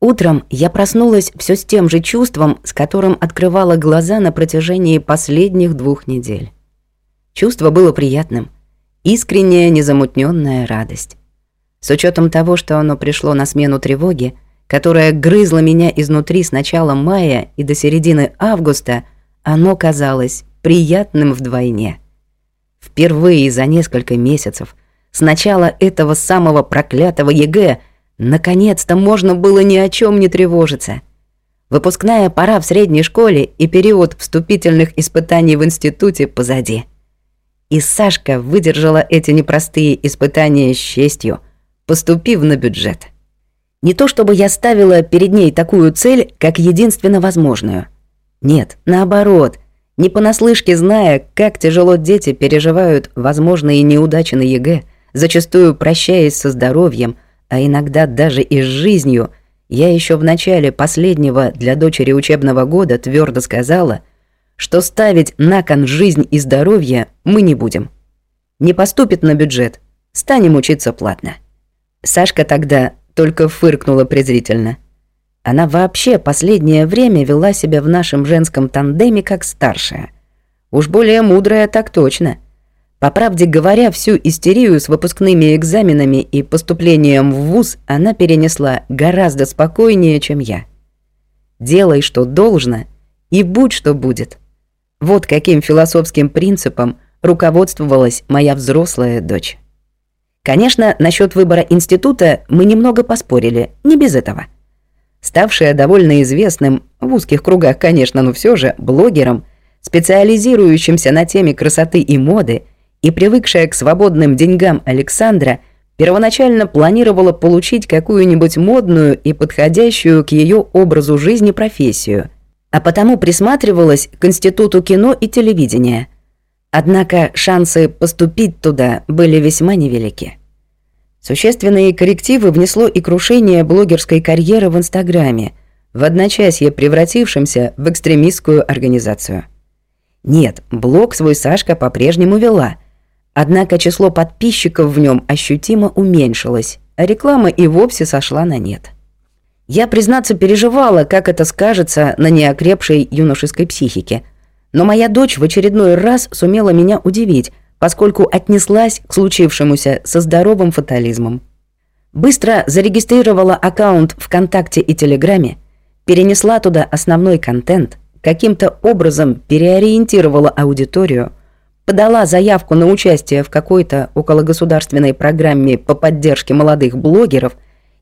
Утром я проснулась все с тем же чувством, с которым открывала глаза на протяжении последних двух недель. Чувство было приятным. Искренняя, незамутненная радость. С учетом того, что оно пришло на смену тревоги, которая грызла меня изнутри с начала мая и до середины августа, оно казалось приятным вдвойне. Впервые за несколько месяцев, с начала этого самого проклятого ЕГЭ, наконец-то можно было ни о чем не тревожиться. Выпускная пора в средней школе и период вступительных испытаний в институте позади. И Сашка выдержала эти непростые испытания с честью, поступив на бюджет. Не то чтобы я ставила перед ней такую цель, как единственно возможную. Нет, наоборот – не понаслышке зная, как тяжело дети переживают возможные неудачи на ЕГЭ, зачастую прощаясь со здоровьем, а иногда даже и с жизнью, я еще в начале последнего для дочери учебного года твердо сказала, что ставить на кон жизнь и здоровье мы не будем. Не поступит на бюджет, станем учиться платно. Сашка тогда только фыркнула презрительно – она вообще последнее время вела себя в нашем женском тандеме как старшая. Уж более мудрая так точно. По правде говоря, всю истерию с выпускными экзаменами и поступлением в ВУЗ она перенесла гораздо спокойнее, чем я. Делай, что должно, и будь, что будет. Вот каким философским принципом руководствовалась моя взрослая дочь. Конечно, насчет выбора института мы немного поспорили, не без этого – ставшая довольно известным, в узких кругах, конечно, но все же, блогером, специализирующимся на теме красоты и моды и привыкшая к свободным деньгам Александра, первоначально планировала получить какую-нибудь модную и подходящую к ее образу жизни профессию, а потому присматривалась к Институту кино и телевидения. Однако шансы поступить туда были весьма невелики. Существенные коррективы внесло и крушение блогерской карьеры в Инстаграме, в одночасье превратившемся в экстремистскую организацию. Нет, блог свой Сашка по-прежнему вела, однако число подписчиков в нем ощутимо уменьшилось, а реклама и вовсе сошла на нет. Я, признаться, переживала, как это скажется на неокрепшей юношеской психике, но моя дочь в очередной раз сумела меня удивить – поскольку отнеслась к случившемуся со здоровым фатализмом. Быстро зарегистрировала аккаунт ВКонтакте и Телеграме, перенесла туда основной контент, каким-то образом переориентировала аудиторию, подала заявку на участие в какой-то окологосударственной программе по поддержке молодых блогеров,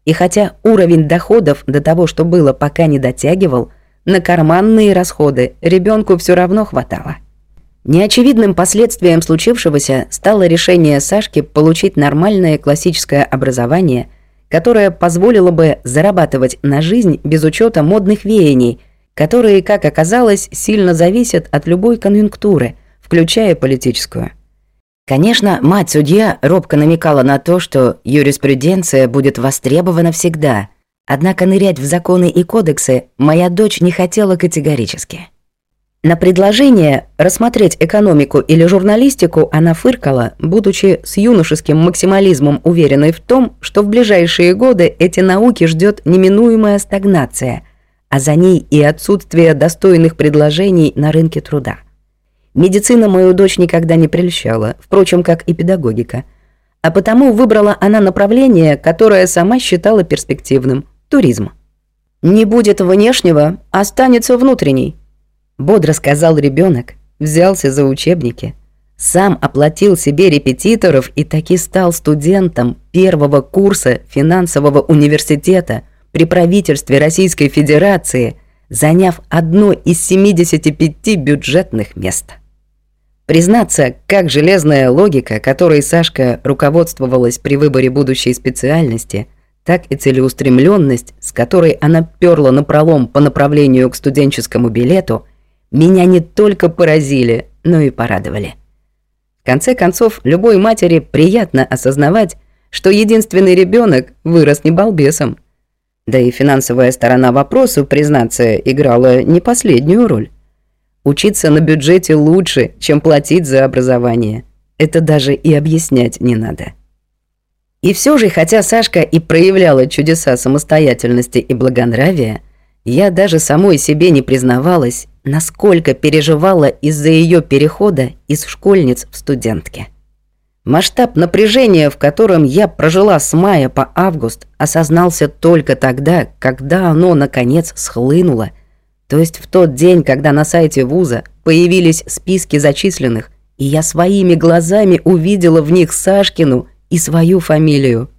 и хотя уровень доходов до того, что было, пока не дотягивал, на карманные расходы ребенку все равно хватало. Неочевидным последствием случившегося стало решение Сашки получить нормальное классическое образование, которое позволило бы зарабатывать на жизнь без учета модных веяний, которые, как оказалось, сильно зависят от любой конъюнктуры, включая политическую. Конечно, мать-судья робко намекала на то, что юриспруденция будет востребована всегда, однако нырять в законы и кодексы моя дочь не хотела категорически. На предложение рассмотреть экономику или журналистику она фыркала, будучи с юношеским максимализмом уверенной в том, что в ближайшие годы эти науки ждет неминуемая стагнация, а за ней и отсутствие достойных предложений на рынке труда. Медицина мою дочь никогда не прельщала, впрочем, как и педагогика. А потому выбрала она направление, которое сама считала перспективным – туризм. «Не будет внешнего, останется внутренний», Бодро сказал ребенок, взялся за учебники, сам оплатил себе репетиторов и таки стал студентом первого курса финансового университета при правительстве Российской Федерации, заняв одно из 75 бюджетных мест. Признаться, как железная логика, которой Сашка руководствовалась при выборе будущей специальности, так и целеустремленность, с которой она перла напролом по направлению к студенческому билету – меня не только поразили, но и порадовали. В конце концов, любой матери приятно осознавать, что единственный ребенок вырос не балбесом. Да и финансовая сторона вопроса, признаться, играла не последнюю роль. Учиться на бюджете лучше, чем платить за образование. Это даже и объяснять не надо. И все же, хотя Сашка и проявляла чудеса самостоятельности и благонравия, я даже самой себе не признавалась, насколько переживала из-за ее перехода из школьниц в студентки. Масштаб напряжения, в котором я прожила с мая по август, осознался только тогда, когда оно, наконец, схлынуло. То есть в тот день, когда на сайте вуза появились списки зачисленных, и я своими глазами увидела в них Сашкину и свою фамилию.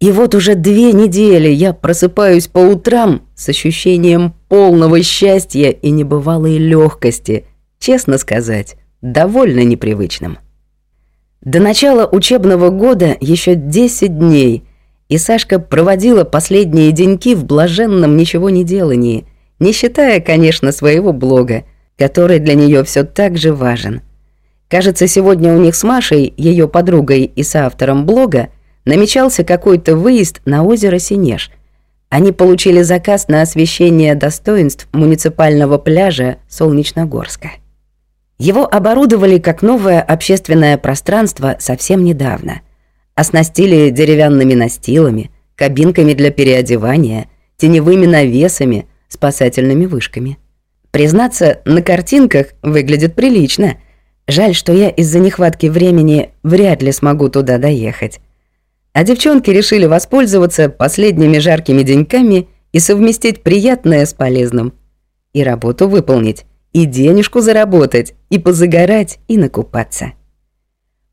И вот уже две недели я просыпаюсь по утрам с ощущением полного счастья и небывалой легкости, честно сказать, довольно непривычным. До начала учебного года еще 10 дней, и Сашка проводила последние деньки в блаженном ничего не делании, не считая, конечно, своего блога, который для нее все так же важен. Кажется, сегодня у них с Машей, ее подругой и соавтором блога, намечался какой-то выезд на озеро Синеж. Они получили заказ на освещение достоинств муниципального пляжа Солнечногорска. Его оборудовали как новое общественное пространство совсем недавно. Оснастили деревянными настилами, кабинками для переодевания, теневыми навесами, спасательными вышками. Признаться, на картинках выглядит прилично. Жаль, что я из-за нехватки времени вряд ли смогу туда доехать. А девчонки решили воспользоваться последними жаркими деньками и совместить приятное с полезным. И работу выполнить, и денежку заработать, и позагорать, и накупаться.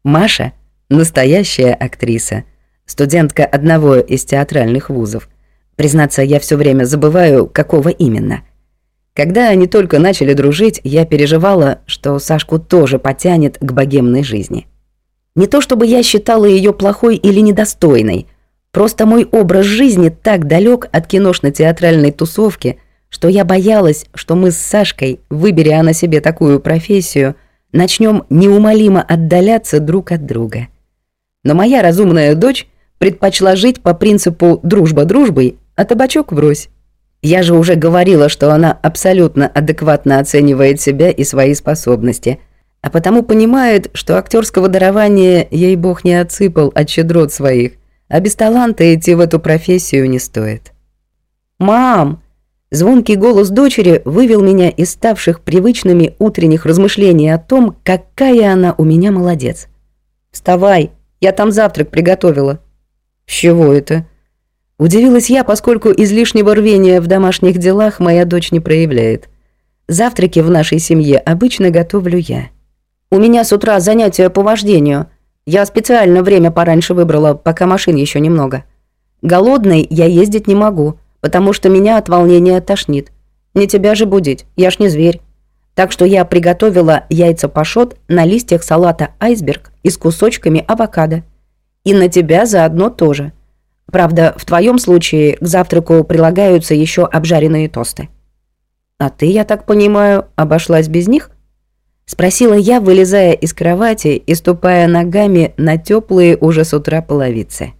Маша — настоящая актриса, студентка одного из театральных вузов. Признаться, я все время забываю, какого именно. Когда они только начали дружить, я переживала, что Сашку тоже потянет к богемной жизни. Не то чтобы я считала ее плохой или недостойной, просто мой образ жизни так далек от киношно-театральной тусовки, что я боялась, что мы с Сашкой, выберя она себе такую профессию, начнем неумолимо отдаляться друг от друга. Но моя разумная дочь предпочла жить по принципу «дружба дружбой, а табачок врозь». Я же уже говорила, что она абсолютно адекватно оценивает себя и свои способности – а потому понимает, что актерского дарования ей бог не отсыпал от щедрот своих, а без таланта идти в эту профессию не стоит. «Мам!» Звонкий голос дочери вывел меня из ставших привычными утренних размышлений о том, какая она у меня молодец. «Вставай, я там завтрак приготовила». «С чего это?» Удивилась я, поскольку излишнего рвения в домашних делах моя дочь не проявляет. Завтраки в нашей семье обычно готовлю я. У меня с утра занятия по вождению. Я специально время пораньше выбрала, пока машин еще немного. Голодный я ездить не могу, потому что меня от волнения тошнит. Не тебя же будить, я ж не зверь. Так что я приготовила яйца пашот на листьях салата айсберг и с кусочками авокадо. И на тебя заодно тоже. Правда, в твоем случае к завтраку прилагаются еще обжаренные тосты. А ты, я так понимаю, обошлась без них? Спросила я, вылезая из кровати и ступая ногами на теплые уже с утра половицы.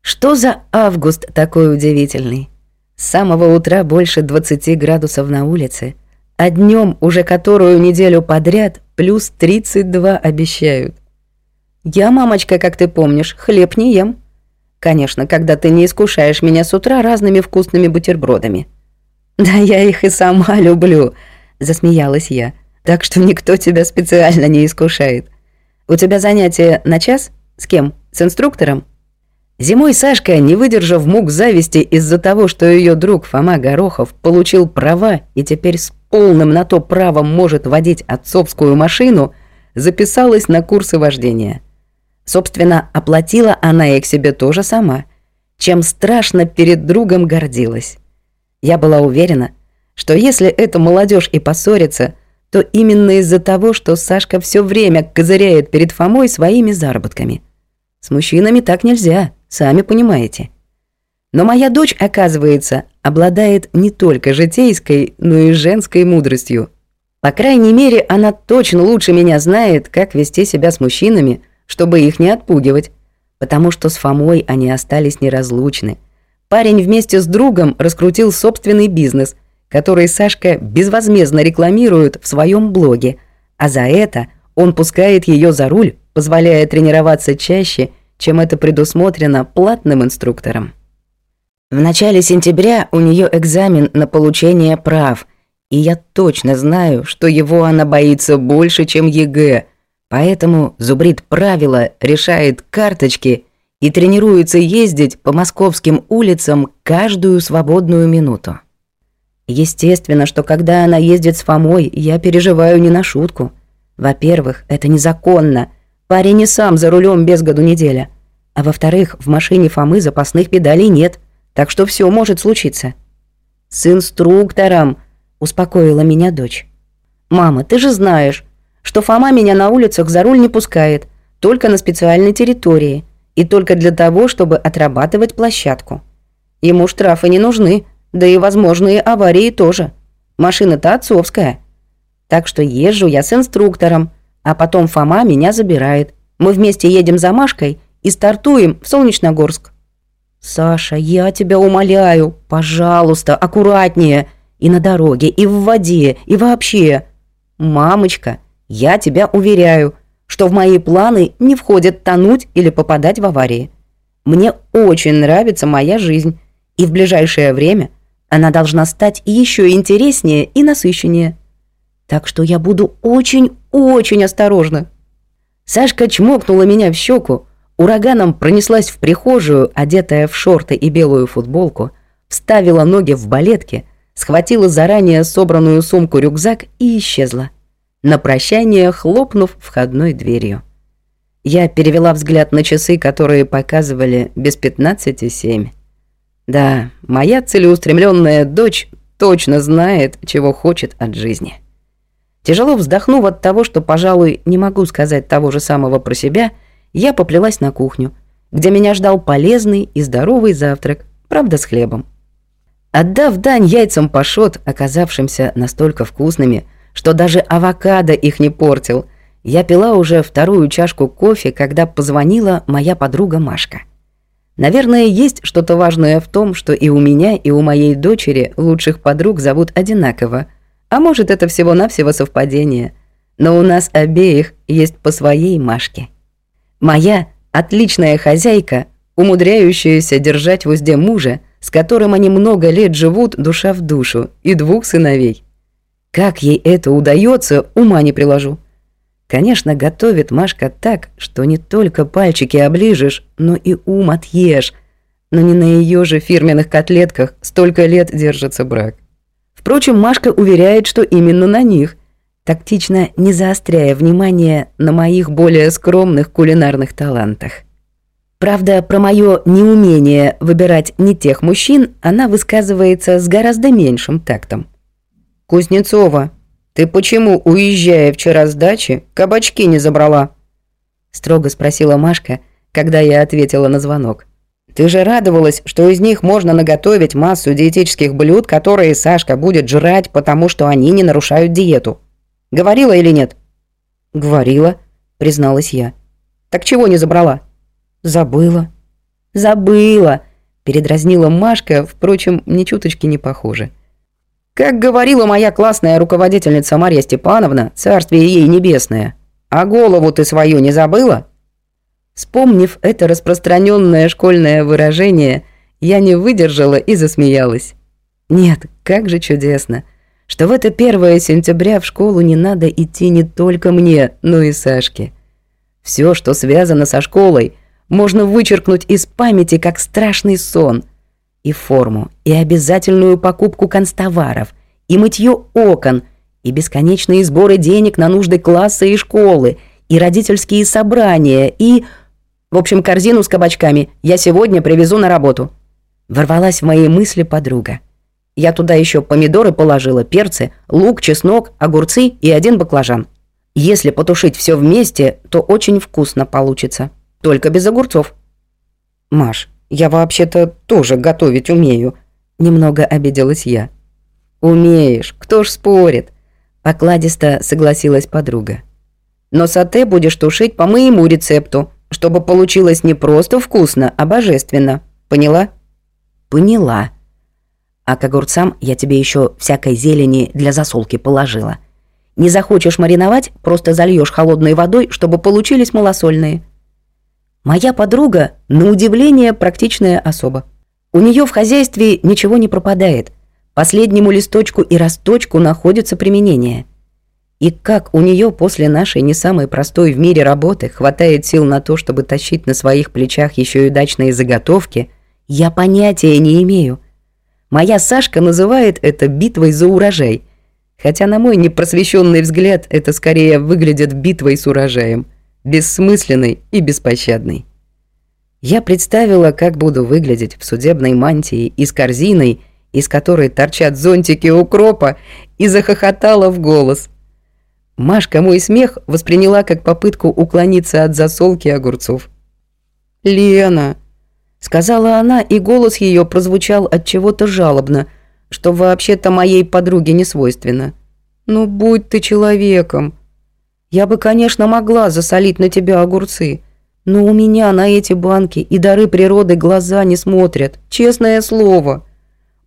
Что за август такой удивительный? С самого утра больше 20 градусов на улице, а днем уже которую неделю подряд плюс 32 обещают. Я, мамочка, как ты помнишь, хлеб не ем. Конечно, когда ты не искушаешь меня с утра разными вкусными бутербродами. Да я их и сама люблю, засмеялась я так что никто тебя специально не искушает. У тебя занятие на час? С кем? С инструктором? Зимой Сашка, не выдержав мук зависти из-за того, что ее друг Фома Горохов получил права и теперь с полным на то правом может водить отцовскую машину, записалась на курсы вождения. Собственно, оплатила она их себе тоже сама, чем страшно перед другом гордилась. Я была уверена, что если эта молодежь и поссорится – то именно из-за того, что Сашка все время козыряет перед Фомой своими заработками. С мужчинами так нельзя, сами понимаете. Но моя дочь, оказывается, обладает не только житейской, но и женской мудростью. По крайней мере, она точно лучше меня знает, как вести себя с мужчинами, чтобы их не отпугивать, потому что с Фомой они остались неразлучны. Парень вместе с другом раскрутил собственный бизнес – который Сашка безвозмездно рекламирует в своем блоге, а за это он пускает ее за руль, позволяя тренироваться чаще, чем это предусмотрено платным инструктором. В начале сентября у нее экзамен на получение прав, и я точно знаю, что его она боится больше, чем ЕГЭ, поэтому зубрит правила, решает карточки и тренируется ездить по московским улицам каждую свободную минуту. Естественно, что когда она ездит с Фомой, я переживаю не на шутку. Во-первых, это незаконно. Парень не сам за рулем без году неделя. А во-вторых, в машине Фомы запасных педалей нет, так что все может случиться. С инструктором, успокоила меня дочь. Мама, ты же знаешь, что Фома меня на улицах за руль не пускает, только на специальной территории и только для того, чтобы отрабатывать площадку. Ему штрафы не нужны, да и возможные аварии тоже. Машина-то отцовская. Так что езжу я с инструктором, а потом Фома меня забирает. Мы вместе едем за Машкой и стартуем в Солнечногорск. Саша, я тебя умоляю, пожалуйста, аккуратнее. И на дороге, и в воде, и вообще. Мамочка, я тебя уверяю, что в мои планы не входит тонуть или попадать в аварии. Мне очень нравится моя жизнь, и в ближайшее время она должна стать еще интереснее и насыщеннее. Так что я буду очень-очень осторожна. Сашка чмокнула меня в щеку, ураганом пронеслась в прихожую, одетая в шорты и белую футболку, вставила ноги в балетки, схватила заранее собранную сумку-рюкзак и исчезла, на прощание хлопнув входной дверью. Я перевела взгляд на часы, которые показывали без пятнадцати семь. Да, моя целеустремленная дочь точно знает, чего хочет от жизни. Тяжело вздохнув от того, что, пожалуй, не могу сказать того же самого про себя, я поплелась на кухню, где меня ждал полезный и здоровый завтрак, правда с хлебом. Отдав дань яйцам пашот, оказавшимся настолько вкусными, что даже авокадо их не портил, я пила уже вторую чашку кофе, когда позвонила моя подруга Машка. Наверное, есть что-то важное в том, что и у меня, и у моей дочери лучших подруг зовут одинаково. А может, это всего-навсего совпадение. Но у нас обеих есть по своей Машке. Моя отличная хозяйка, умудряющаяся держать в узде мужа, с которым они много лет живут душа в душу, и двух сыновей. Как ей это удается, ума не приложу. Конечно, готовит Машка так, что не только пальчики оближешь, но и ум отъешь. Но не на ее же фирменных котлетках столько лет держится брак. Впрочем, Машка уверяет, что именно на них, тактично не заостряя внимание на моих более скромных кулинарных талантах. Правда, про моё неумение выбирать не тех мужчин она высказывается с гораздо меньшим тактом. «Кузнецова, «Ты почему, уезжая вчера с дачи, кабачки не забрала?» Строго спросила Машка, когда я ответила на звонок. «Ты же радовалась, что из них можно наготовить массу диетических блюд, которые Сашка будет жрать, потому что они не нарушают диету. Говорила или нет?» «Говорила», призналась я. «Так чего не забрала?» «Забыла». «Забыла», передразнила Машка, впрочем, ни чуточки не похоже. Как говорила моя классная руководительница Марья Степановна, царствие ей небесное, а голову ты свою не забыла? Вспомнив это распространенное школьное выражение, я не выдержала и засмеялась. Нет, как же чудесно, что в это 1 сентября в школу не надо идти не только мне, но и Сашке. Все, что связано со школой, можно вычеркнуть из памяти как страшный сон – и форму, и обязательную покупку констоваров, и мытье окон, и бесконечные сборы денег на нужды класса и школы, и родительские собрания, и... В общем, корзину с кабачками я сегодня привезу на работу. Ворвалась в мои мысли подруга. Я туда еще помидоры положила, перцы, лук, чеснок, огурцы и один баклажан. Если потушить все вместе, то очень вкусно получится. Только без огурцов. Маш, я вообще-то тоже готовить умею. Немного обиделась я. Умеешь, кто ж спорит? Покладисто согласилась подруга. Но сате будешь тушить по моему рецепту, чтобы получилось не просто вкусно, а божественно. Поняла? Поняла. А к огурцам я тебе еще всякой зелени для засолки положила. Не захочешь мариновать, просто зальешь холодной водой, чтобы получились малосольные. Моя подруга, на удивление, практичная особа. У нее в хозяйстве ничего не пропадает. Последнему листочку и росточку находится применение. И как у нее после нашей не самой простой в мире работы хватает сил на то, чтобы тащить на своих плечах еще и дачные заготовки, я понятия не имею. Моя Сашка называет это битвой за урожай, хотя на мой непросвещенный взгляд это скорее выглядит битвой с урожаем, бессмысленной и беспощадной. Я представила, как буду выглядеть в судебной мантии и с корзиной, из которой торчат зонтики укропа, и захохотала в голос. Машка мой смех восприняла как попытку уклониться от засолки огурцов. «Лена!» — сказала она, и голос ее прозвучал от чего-то жалобно, что вообще-то моей подруге не свойственно. «Ну, будь ты человеком!» «Я бы, конечно, могла засолить на тебя огурцы, но у меня на эти банки и дары природы глаза не смотрят, честное слово.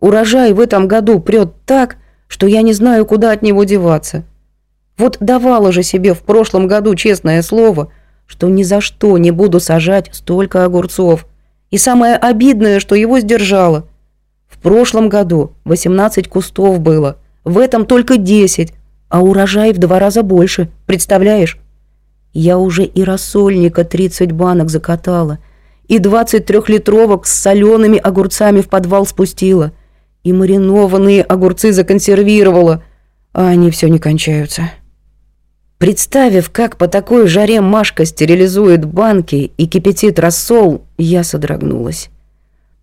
Урожай в этом году прет так, что я не знаю, куда от него деваться. Вот давала же себе в прошлом году честное слово, что ни за что не буду сажать столько огурцов. И самое обидное, что его сдержала. В прошлом году 18 кустов было, в этом только 10, а урожай в два раза больше, представляешь? Я уже и рассольника 30 банок закатала, и 23-литровок с солеными огурцами в подвал спустила, и маринованные огурцы законсервировала, а они все не кончаются. Представив, как по такой жаре Машка стерилизует банки и кипятит рассол, я содрогнулась.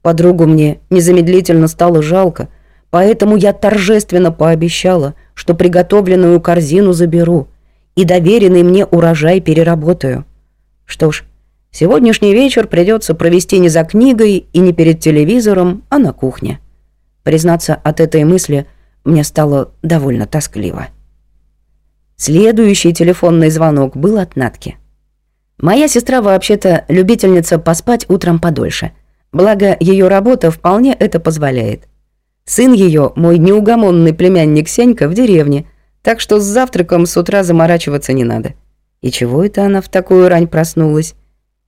Подругу мне незамедлительно стало жалко, поэтому я торжественно пообещала, что приготовленную корзину заберу – и доверенный мне урожай переработаю. Что ж, сегодняшний вечер придется провести не за книгой и не перед телевизором, а на кухне. Признаться, от этой мысли мне стало довольно тоскливо. Следующий телефонный звонок был от Натки. Моя сестра вообще-то любительница поспать утром подольше. Благо, ее работа вполне это позволяет. Сын ее, мой неугомонный племянник Сенька, в деревне – так что с завтраком с утра заморачиваться не надо. И чего это она в такую рань проснулась?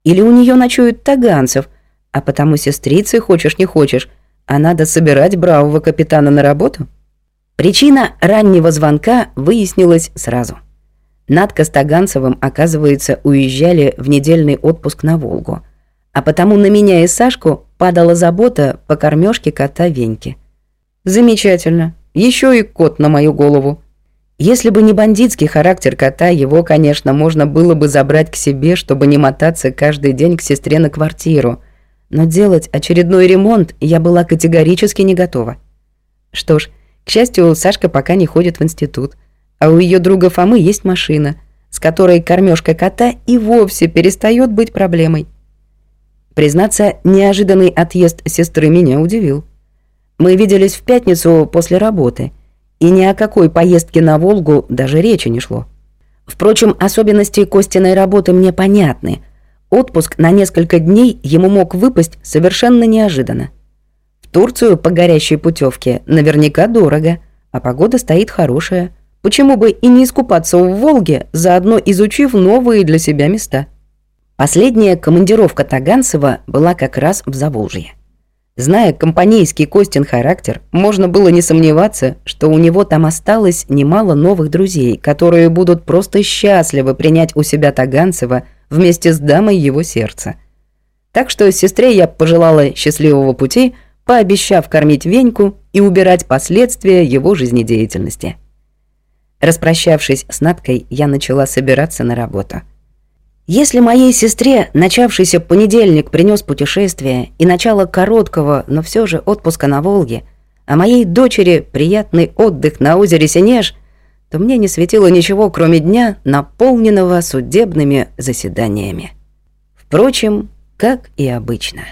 Или у нее ночуют таганцев, а потому сестрицы, хочешь не хочешь, а надо собирать бравого капитана на работу? Причина раннего звонка выяснилась сразу. Надка с Таганцевым, оказывается, уезжали в недельный отпуск на Волгу. А потому на меня и Сашку падала забота по кормежке кота Веньки. Замечательно. Еще и кот на мою голову. Если бы не бандитский характер кота, его, конечно, можно было бы забрать к себе, чтобы не мотаться каждый день к сестре на квартиру. Но делать очередной ремонт я была категорически не готова. Что ж, к счастью, Сашка пока не ходит в институт, а у ее друга Фомы есть машина, с которой кормежка кота и вовсе перестает быть проблемой. Признаться, неожиданный отъезд сестры меня удивил. Мы виделись в пятницу после работы – и ни о какой поездке на Волгу даже речи не шло. Впрочем, особенности Костиной работы мне понятны. Отпуск на несколько дней ему мог выпасть совершенно неожиданно. В Турцию по горящей путевке наверняка дорого, а погода стоит хорошая. Почему бы и не искупаться в Волге, заодно изучив новые для себя места? Последняя командировка Таганцева была как раз в Заволжье. Зная компанейский Костин характер, можно было не сомневаться, что у него там осталось немало новых друзей, которые будут просто счастливы принять у себя Таганцева вместе с дамой его сердца. Так что сестре я пожелала счастливого пути, пообещав кормить Веньку и убирать последствия его жизнедеятельности. Распрощавшись с Надкой, я начала собираться на работу. Если моей сестре начавшийся понедельник принес путешествие и начало короткого, но все же отпуска на Волге, а моей дочери приятный отдых на озере Синеж, то мне не светило ничего, кроме дня, наполненного судебными заседаниями. Впрочем, как и обычно.